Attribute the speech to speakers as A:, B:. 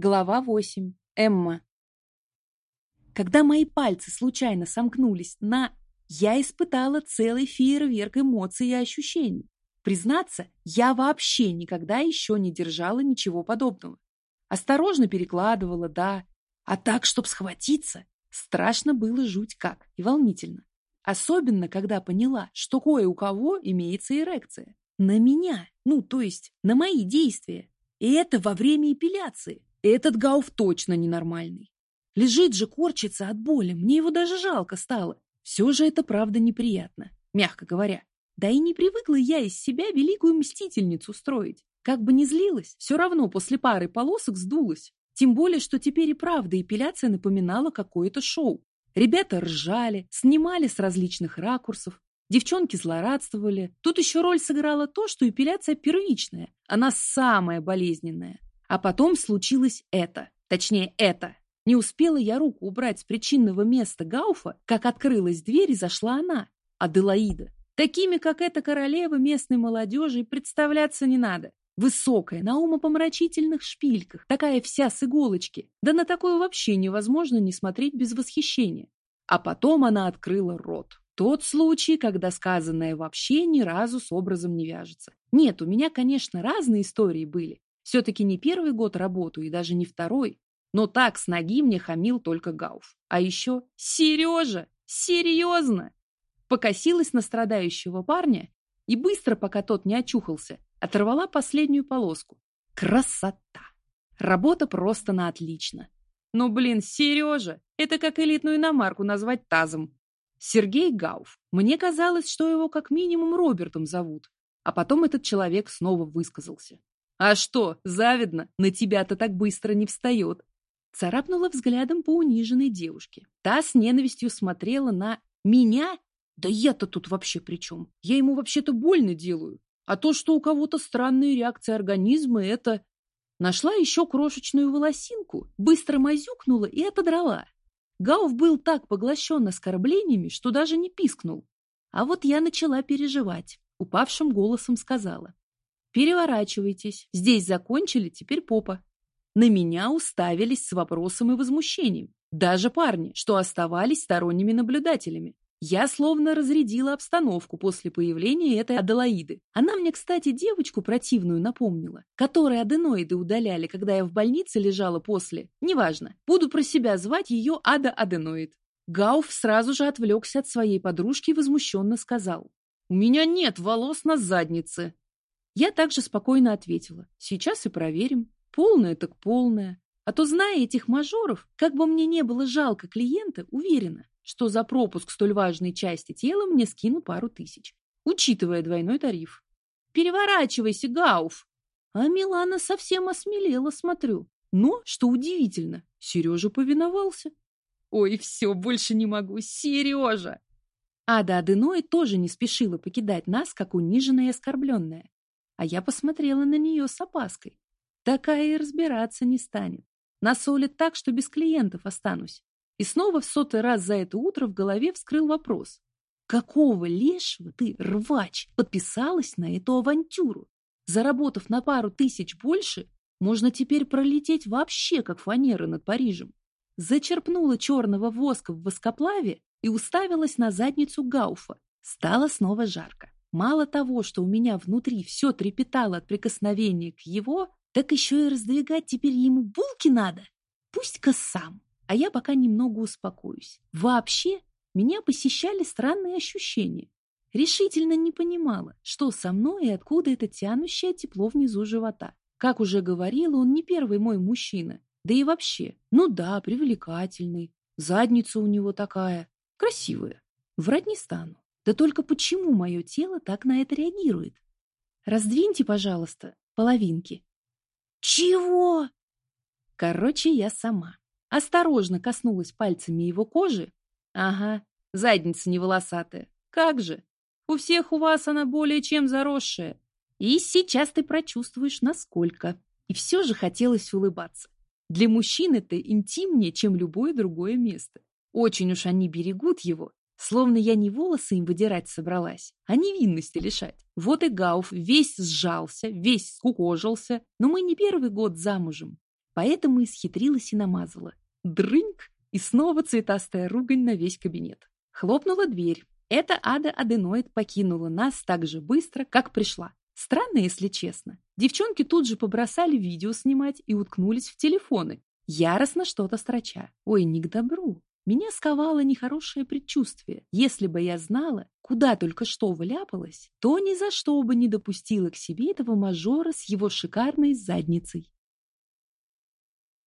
A: Глава 8. Эмма. Когда мои пальцы случайно сомкнулись на я испытала целый фейерверк эмоций и ощущений. Признаться, я вообще никогда еще не держала ничего подобного. Осторожно перекладывала, да, а так, чтоб схватиться, страшно было жуть как и волнительно. Особенно, когда поняла, что кое у кого имеется эрекция. На меня, ну, то есть на мои действия. И это во время эпиляции. Этот Гауф точно ненормальный. Лежит же, корчится от боли, мне его даже жалко стало. Все же это правда неприятно, мягко говоря. Да и не привыкла я из себя великую мстительницу строить. Как бы ни злилась, все равно после пары полосок сдулась. Тем более, что теперь и правда эпиляция напоминала какое-то шоу. Ребята ржали, снимали с различных ракурсов, девчонки злорадствовали. Тут еще роль сыграла то, что эпиляция первичная, она самая болезненная. А потом случилось это. Точнее, это. Не успела я руку убрать с причинного места Гауфа, как открылась дверь и зашла она, Аделаида. Такими, как эта королева местной молодежи, представляться не надо. Высокая, на умопомрачительных шпильках, такая вся с иголочки. Да на такую вообще невозможно не смотреть без восхищения. А потом она открыла рот. Тот случай, когда сказанное вообще ни разу с образом не вяжется. Нет, у меня, конечно, разные истории были. Все-таки не первый год работаю и даже не второй. Но так с ноги мне хамил только Гауф. А еще Сережа! Серьезно! Покосилась на страдающего парня и быстро, пока тот не очухался, оторвала последнюю полоску. Красота! Работа просто на отлично. Но, блин, Сережа, это как элитную иномарку назвать тазом. Сергей Гауф. Мне казалось, что его как минимум Робертом зовут. А потом этот человек снова высказался. А что, завидно, на тебя-то так быстро не встает. Царапнула взглядом по униженной девушке. Та с ненавистью смотрела на меня. Да я-то тут вообще при чем? Я ему вообще-то больно делаю. А то, что у кого-то странные реакции организма, это... Нашла еще крошечную волосинку, быстро мазюкнула и отодрала. Гауф был так поглощен оскорблениями, что даже не пискнул. А вот я начала переживать. Упавшим голосом сказала. Переворачивайтесь. Здесь закончили, теперь попа. На меня уставились с вопросом и возмущением. Даже парни, что оставались сторонними наблюдателями. Я словно разрядила обстановку после появления этой Аделаиды. Она мне, кстати, девочку противную напомнила, которой аденоиды удаляли, когда я в больнице лежала после. Неважно. Буду про себя звать ее Ада-аденоид. Гауф сразу же отвлекся от своей подружки и возмущенно сказал. «У меня нет волос на заднице. Я также спокойно ответила. Сейчас и проверим. Полное так полное. А то, зная этих мажоров, как бы мне не было жалко клиента, уверена, что за пропуск столь важной части тела мне скину пару тысяч, учитывая двойной тариф. Переворачивайся, Гауф! А Милана совсем осмелела, смотрю. Но, что удивительно, Сережа повиновался. Ой, все, больше не могу, Сережа! Ада Аденой тоже не спешила покидать нас, как униженная и оскорбленная а я посмотрела на нее с опаской. Такая и разбираться не станет. Насолит так, что без клиентов останусь. И снова в сотый раз за это утро в голове вскрыл вопрос. Какого лешего ты, рвач, подписалась на эту авантюру? Заработав на пару тысяч больше, можно теперь пролететь вообще, как фанера над Парижем. Зачерпнула черного воска в воскоплаве и уставилась на задницу Гауфа. Стало снова жарко. Мало того, что у меня внутри все трепетало от прикосновения к его, так еще и раздвигать теперь ему булки надо. Пусть-ка сам, а я пока немного успокоюсь. Вообще, меня посещали странные ощущения. Решительно не понимала, что со мной и откуда это тянущее тепло внизу живота. Как уже говорила, он не первый мой мужчина. Да и вообще, ну да, привлекательный. Задница у него такая, красивая. Врать не стану. Да только почему мое тело так на это реагирует? Раздвиньте, пожалуйста, половинки. Чего? Короче, я сама. Осторожно коснулась пальцами его кожи. Ага, задница не волосатая. Как же? У всех у вас она более чем заросшая. И сейчас ты прочувствуешь, насколько. И все же хотелось улыбаться. Для мужчин это интимнее, чем любое другое место. Очень уж они берегут его Словно я не волосы им выдирать собралась, а невинности лишать. Вот и Гауф весь сжался, весь скукожился, но мы не первый год замужем. поэтому и схитрилась и намазала. Дрыньк! И снова цветастая ругань на весь кабинет. Хлопнула дверь. Эта ада аденоид покинула нас так же быстро, как пришла. Странно, если честно. Девчонки тут же побросали видео снимать и уткнулись в телефоны, яростно что-то строча. Ой, не к добру. Меня сковало нехорошее предчувствие. Если бы я знала, куда только что вляпалась, то ни за что бы не допустила к себе этого мажора с его шикарной задницей.